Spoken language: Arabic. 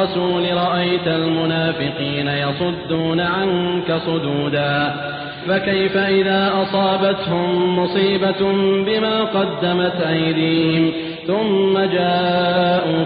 الرسول رأيت المنافقين يصدون عنك صدودا. فكيف إذا أصابتهم مصيبة بما قدمت أيديهم؟ ثم